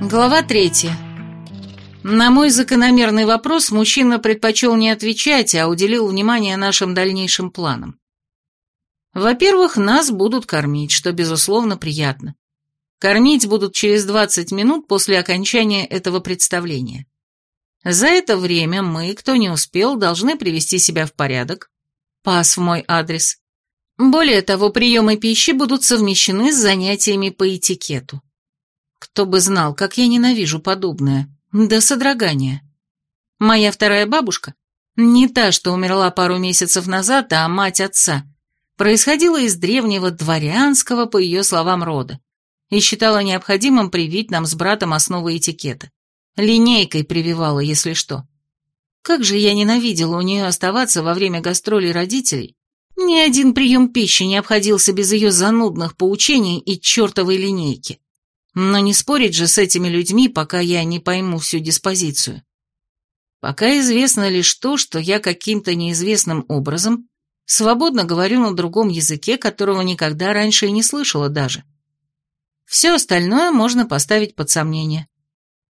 Глава третья. На мой закономерный вопрос мужчина предпочел не отвечать, а уделил внимание нашим дальнейшим планам. Во-первых, нас будут кормить, что, безусловно, приятно. Кормить будут через 20 минут после окончания этого представления. За это время мы, кто не успел, должны привести себя в порядок. Пас в мой адрес. Более того, приемы пищи будут совмещены с занятиями по этикету. Кто бы знал, как я ненавижу подобное. До содрогания. Моя вторая бабушка, не та, что умерла пару месяцев назад, а мать отца, происходила из древнего дворянского, по ее словам, рода и считала необходимым привить нам с братом основы этикета. Линейкой прививала, если что. Как же я ненавидела у нее оставаться во время гастролей родителей. Ни один прием пищи не обходился без ее занудных поучений и чертовой линейки. Но не спорить же с этими людьми, пока я не пойму всю диспозицию. Пока известно лишь то, что я каким-то неизвестным образом свободно говорю на другом языке, которого никогда раньше и не слышала даже. Все остальное можно поставить под сомнение.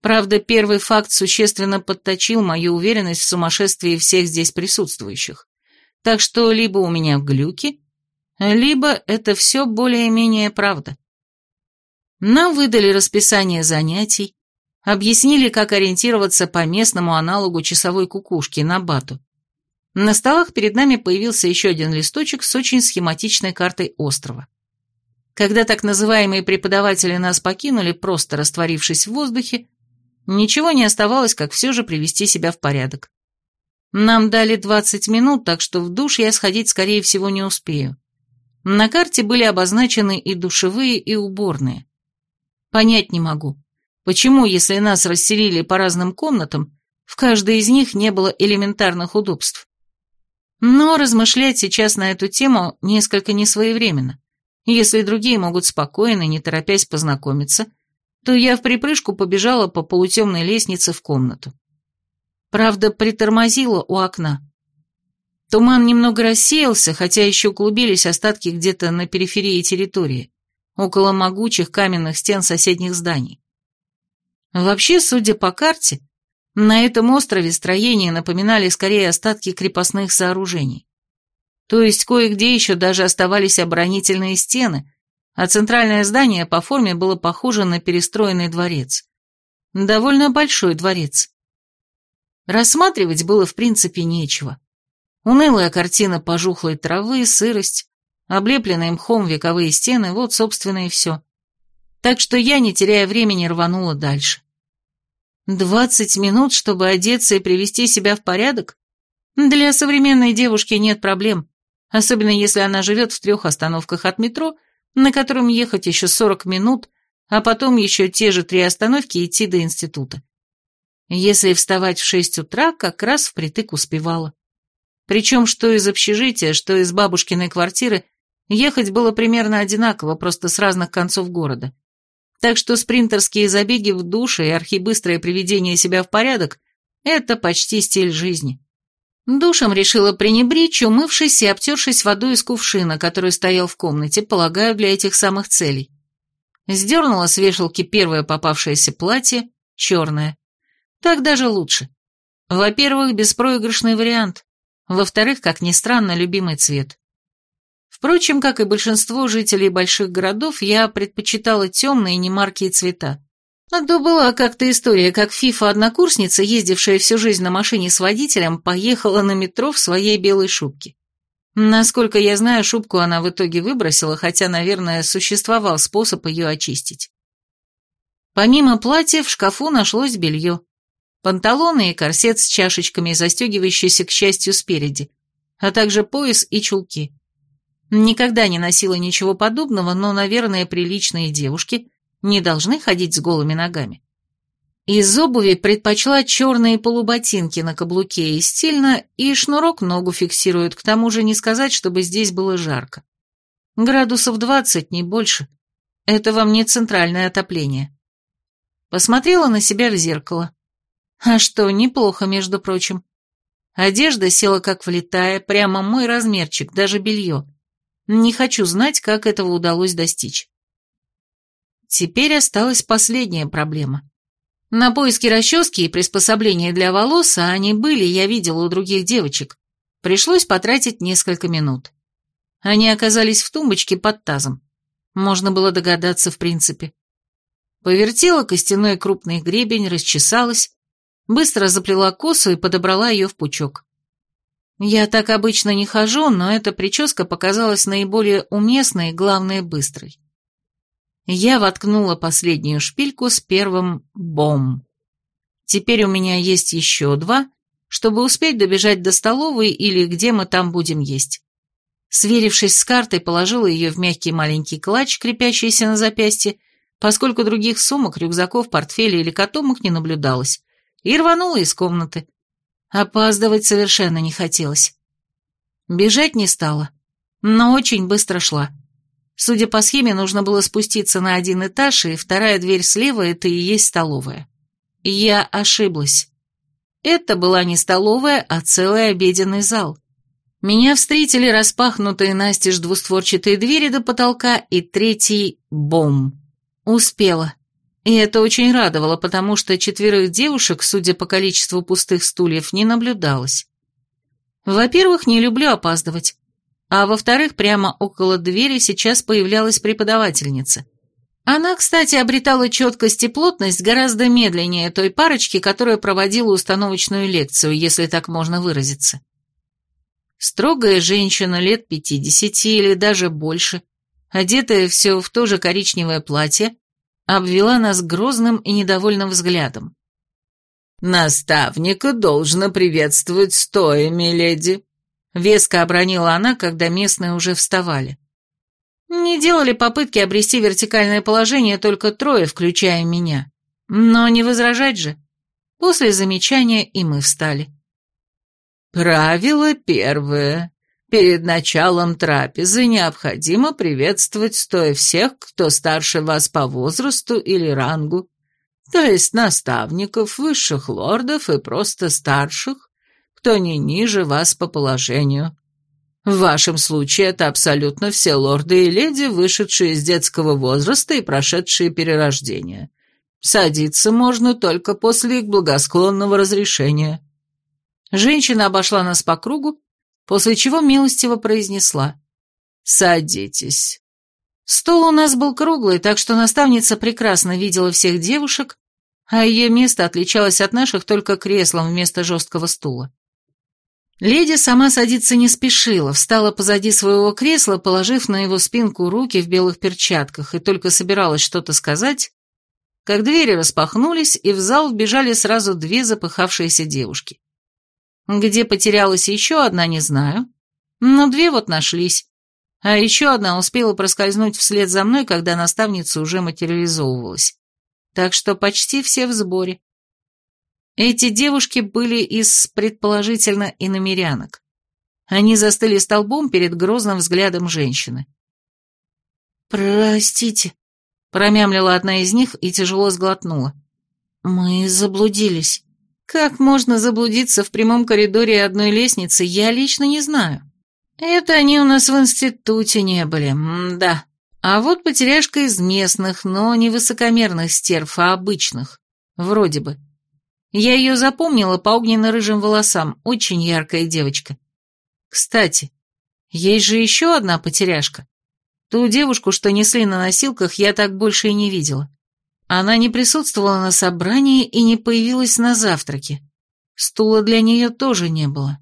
Правда, первый факт существенно подточил мою уверенность в сумасшествии всех здесь присутствующих. Так что либо у меня глюки, либо это все более-менее правда. Нам выдали расписание занятий, объяснили, как ориентироваться по местному аналогу часовой кукушки на бату. На столах перед нами появился еще один листочек с очень схематичной картой острова. Когда так называемые преподаватели нас покинули, просто растворившись в воздухе, ничего не оставалось, как все же привести себя в порядок. Нам дали 20 минут, так что в душ я сходить, скорее всего, не успею. На карте были обозначены и душевые, и уборные. Понять не могу, почему, если нас расселили по разным комнатам, в каждой из них не было элементарных удобств. Но размышлять сейчас на эту тему несколько несвоевременно. Если другие могут спокойно, не торопясь познакомиться, то я в припрыжку побежала по полутемной лестнице в комнату. Правда, притормозила у окна. Туман немного рассеялся, хотя еще клубились остатки где-то на периферии территории около могучих каменных стен соседних зданий. Вообще, судя по карте, на этом острове строения напоминали скорее остатки крепостных сооружений. То есть кое-где еще даже оставались оборонительные стены, а центральное здание по форме было похоже на перестроенный дворец. Довольно большой дворец. Рассматривать было в принципе нечего. Унылая картина пожухлой травы, сырость, Облепленные мхом вековые стены, вот, собственно, и все. Так что я, не теряя времени, рванула дальше. Двадцать минут, чтобы одеться и привести себя в порядок? Для современной девушки нет проблем, особенно если она живет в трех остановках от метро, на котором ехать еще сорок минут, а потом еще те же три остановки идти до института. Если вставать в шесть утра, как раз впритык успевала. Причем что из общежития, что из бабушкиной квартиры Ехать было примерно одинаково, просто с разных концов города. Так что спринтерские забеги в душе и архибыстрое приведение себя в порядок – это почти стиль жизни. Душем решила пренебречь, умывшись и обтершись водой из кувшина, который стоял в комнате, полагаю, для этих самых целей. Сдернула с вешалки первое попавшееся платье, черное. Так даже лучше. Во-первых, беспроигрышный вариант. Во-вторых, как ни странно, любимый цвет. Впрочем, как и большинство жителей больших городов, я предпочитала темные немаркие цвета. А то была как-то история, как Фифа-однокурсница, ездившая всю жизнь на машине с водителем, поехала на метро в своей белой шубке. Насколько я знаю, шубку она в итоге выбросила, хотя, наверное, существовал способ ее очистить. Помимо платья в шкафу нашлось белье. Панталоны и корсет с чашечками, застегивающийся, к счастью, спереди, а также пояс и чулки. Никогда не носила ничего подобного, но, наверное, приличные девушки не должны ходить с голыми ногами. Из обуви предпочла черные полуботинки на каблуке и стильно, и шнурок ногу фиксирует, к тому же не сказать, чтобы здесь было жарко. Градусов двадцать, не больше. Это вам не центральное отопление. Посмотрела на себя в зеркало. А что, неплохо, между прочим. Одежда села как влетая, прямо мой размерчик, даже белье. Не хочу знать, как этого удалось достичь. Теперь осталась последняя проблема. На поиски расчески и приспособления для волос, а они были, я видела у других девочек, пришлось потратить несколько минут. Они оказались в тумбочке под тазом. Можно было догадаться в принципе. Повертела костяной крупный гребень, расчесалась, быстро заплела косу и подобрала ее в пучок. Я так обычно не хожу, но эта прическа показалась наиболее уместной и, главное, быстрой. Я воткнула последнюю шпильку с первым «бом». Теперь у меня есть еще два, чтобы успеть добежать до столовой или где мы там будем есть. Сверившись с картой, положила ее в мягкий маленький клатч, крепящийся на запястье, поскольку других сумок, рюкзаков, портфелей или котомок не наблюдалось, и рванула из комнаты. Опаздывать совершенно не хотелось. Бежать не стала, но очень быстро шла. Судя по схеме, нужно было спуститься на один этаж, и вторая дверь слева — это и есть столовая. Я ошиблась. Это была не столовая, а целый обеденный зал. Меня встретили распахнутые настежь двустворчатые двери до потолка и третий — бом. Успела. И это очень радовало, потому что четверых девушек, судя по количеству пустых стульев, не наблюдалось. Во-первых, не люблю опаздывать. А во-вторых, прямо около двери сейчас появлялась преподавательница. Она, кстати, обретала четкость и плотность гораздо медленнее той парочки, которая проводила установочную лекцию, если так можно выразиться. Строгая женщина лет пятидесяти или даже больше, одетая все в то же коричневое платье, обвела нас грозным и недовольным взглядом. «Наставника должно приветствовать стоя, миледи», — веско обронила она, когда местные уже вставали. Не делали попытки обрести вертикальное положение только трое, включая меня. Но не возражать же. После замечания и мы встали. «Правило первое. Перед началом трапезы необходимо приветствовать стоя всех, кто старше вас по возрасту или рангу, то есть наставников, высших лордов и просто старших, кто не ниже вас по положению. В вашем случае это абсолютно все лорды и леди, вышедшие из детского возраста и прошедшие перерождение. Садиться можно только после их благосклонного разрешения. Женщина обошла нас по кругу, после чего милостиво произнесла «Садитесь». Стол у нас был круглый, так что наставница прекрасно видела всех девушек, а ее место отличалось от наших только креслом вместо жесткого стула. Леди сама садиться не спешила, встала позади своего кресла, положив на его спинку руки в белых перчатках, и только собиралась что-то сказать, как двери распахнулись, и в зал вбежали сразу две запыхавшиеся девушки. Где потерялась еще одна, не знаю. Но две вот нашлись. А еще одна успела проскользнуть вслед за мной, когда наставница уже материализовывалась. Так что почти все в сборе. Эти девушки были из, предположительно, иномерянок. Они застыли столбом перед грозным взглядом женщины. «Простите», — промямлила одна из них и тяжело сглотнула. «Мы заблудились». Как можно заблудиться в прямом коридоре одной лестницы, я лично не знаю. Это они у нас в институте не были, да. А вот потеряшка из местных, но не высокомерных стерв, а обычных. Вроде бы. Я ее запомнила по огненно-рыжим волосам, очень яркая девочка. Кстати, есть же еще одна потеряшка. Ту девушку, что несли на носилках, я так больше и не видела. Она не присутствовала на собрании и не появилась на завтраке. Стула для нее тоже не было.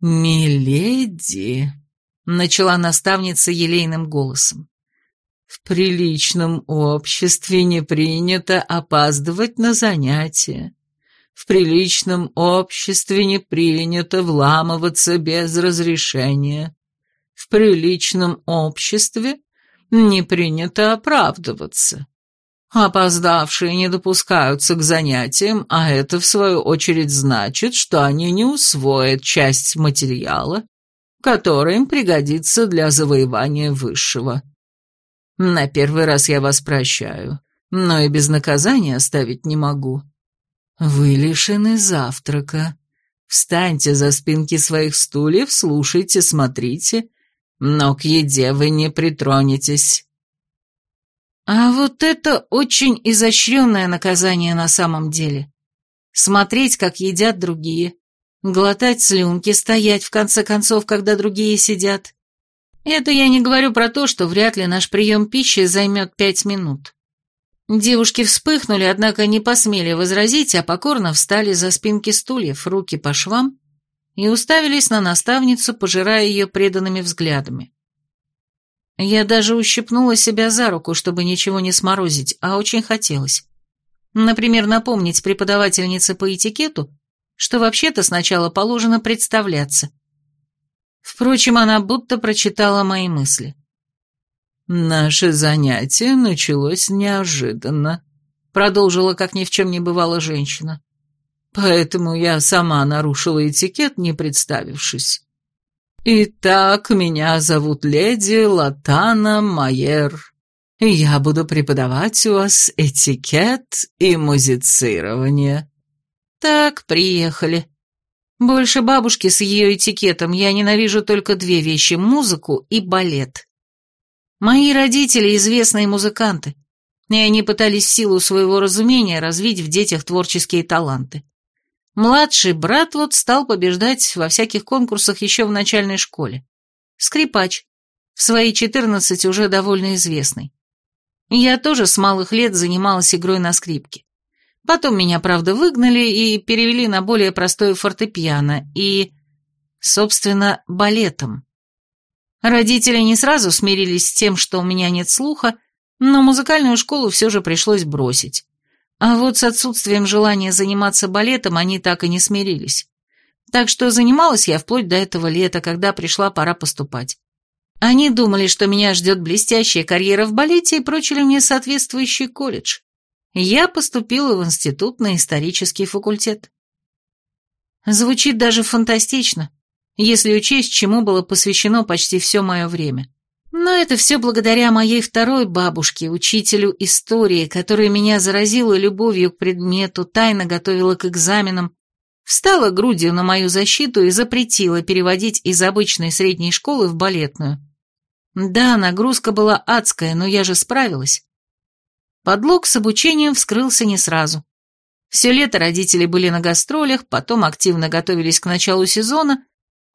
«Миледи», — начала наставница елейным голосом, — «в приличном обществе не принято опаздывать на занятия. В приличном обществе не принято вламываться без разрешения. В приличном обществе не принято оправдываться. Опоздавшие не допускаются к занятиям, а это, в свою очередь, значит, что они не усвоят часть материала, который им пригодится для завоевания высшего. На первый раз я вас прощаю, но и без наказания оставить не могу. Вы лишены завтрака. Встаньте за спинки своих стульев, слушайте, смотрите но к еде вы не притронетесь». А вот это очень изощренное наказание на самом деле. Смотреть, как едят другие, глотать слюнки, стоять, в конце концов, когда другие сидят. Это я не говорю про то, что вряд ли наш прием пищи займет пять минут. Девушки вспыхнули, однако не посмели возразить, а покорно встали за спинки стульев, руки по швам, и уставились на наставницу, пожирая ее преданными взглядами. Я даже ущипнула себя за руку, чтобы ничего не сморозить, а очень хотелось. Например, напомнить преподавательнице по этикету, что вообще-то сначала положено представляться. Впрочем, она будто прочитала мои мысли. «Наше занятие началось неожиданно», — продолжила, как ни в чем не бывало женщина. «Поэтому я сама нарушила этикет, не представившись. Итак, меня зовут леди Латана Майер. Я буду преподавать у вас этикет и музицирование». «Так, приехали», больше бабушки с ее этикетом я ненавижу только две вещи – музыку и балет. Мои родители – известные музыканты, и они пытались в силу своего разумения развить в детях творческие таланты. Младший брат вот стал побеждать во всяких конкурсах еще в начальной школе. Скрипач, в свои четырнадцать уже довольно известный. Я тоже с малых лет занималась игрой на скрипке. Потом меня, правда, выгнали и перевели на более простое фортепиано и, собственно, балетом. Родители не сразу смирились с тем, что у меня нет слуха, но музыкальную школу все же пришлось бросить. А вот с отсутствием желания заниматься балетом они так и не смирились. Так что занималась я вплоть до этого лета, когда пришла пора поступать. Они думали, что меня ждет блестящая карьера в балете и прочили мне соответствующий колледж. Я поступила в институт на исторический факультет. Звучит даже фантастично, если учесть, чему было посвящено почти все мое время. Но это все благодаря моей второй бабушке, учителю истории, которая меня заразила любовью к предмету, тайно готовила к экзаменам, встала грудью на мою защиту и запретила переводить из обычной средней школы в балетную. Да, нагрузка была адская, но я же справилась. Подлог с обучением вскрылся не сразу. Все лето родители были на гастролях, потом активно готовились к началу сезона,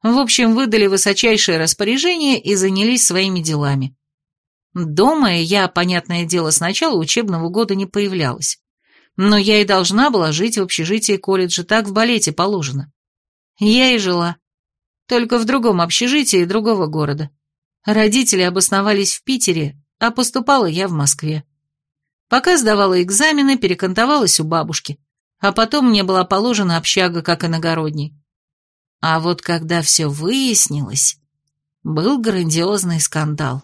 в общем, выдали высочайшее распоряжение и занялись своими делами. Дома я, понятное дело, с начала учебного года не появлялась. Но я и должна была жить в общежитии колледжа, так в балете положено. Я и жила. Только в другом общежитии другого города. Родители обосновались в Питере, а поступала я в Москве. Пока сдавала экзамены, перекантовалась у бабушки, а потом мне была положена общага, как иногородней. А вот когда все выяснилось, был грандиозный скандал.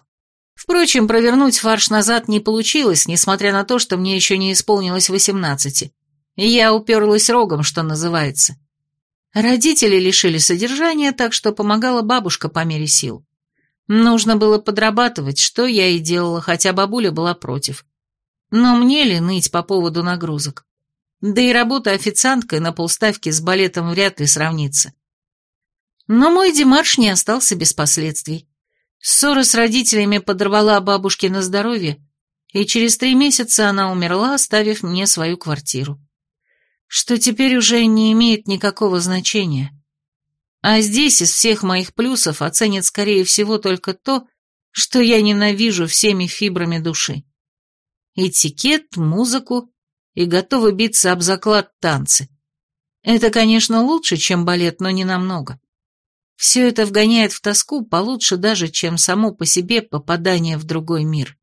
Впрочем, провернуть фарш назад не получилось, несмотря на то, что мне еще не исполнилось восемнадцати. Я уперлась рогом, что называется. Родители лишили содержания, так что помогала бабушка по мере сил. Нужно было подрабатывать, что я и делала, хотя бабуля была против. Но мне ли ныть по поводу нагрузок? Да и работа официанткой на полставки с балетом вряд ли сравнится. Но мой демарш не остался без последствий. Ссора с родителями подорвала бабушке на здоровье, и через три месяца она умерла, оставив мне свою квартиру. Что теперь уже не имеет никакого значения. А здесь из всех моих плюсов оценят, скорее всего, только то, что я ненавижу всеми фибрами души этикет, музыку и готовы биться об заклад танцы. Это, конечно, лучше, чем балет, но не намного. Все это вгоняет в тоску получше даже, чем само по себе попадание в другой мир.